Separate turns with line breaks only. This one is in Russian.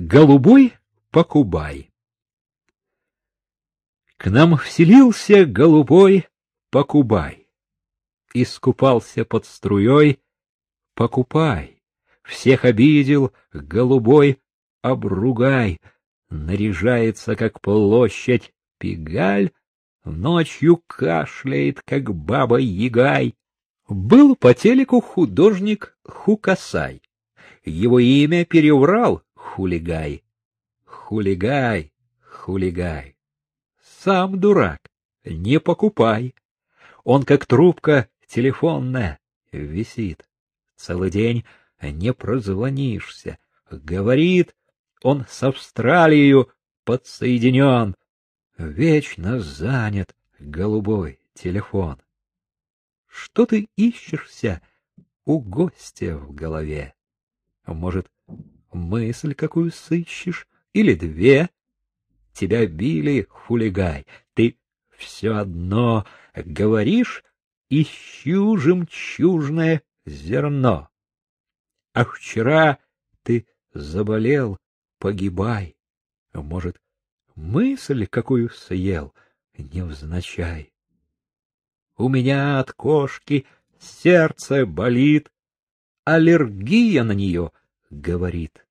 Голубой Покубай К нам вселился голубой Покубай. Искупался под струей Покупай. Всех обидел голубой обругай. Наряжается, как площадь Пегаль, Ночью кашляет, как баба Ягай. Был по телеку художник Хукасай. Его имя переврал Хулигай. Хулигай, хулигай. Сам дурак, не покупай. Он как трубка телефонная висит. Целый день не прозвонишься. Говорит, он с Австралией подсоединен. Вечно занят голубой телефон. Что ты ищешься у гостя в голове? Может, мысль какую сыщешь или две? Тебя били, хулигай, ты все одно говоришь, ищу жемчужное зерно. А вчера ты заболел, погибай. Может, мысль какую съел, невзначай. У меня от кошки сердце болит, аллергия на нее, говорит.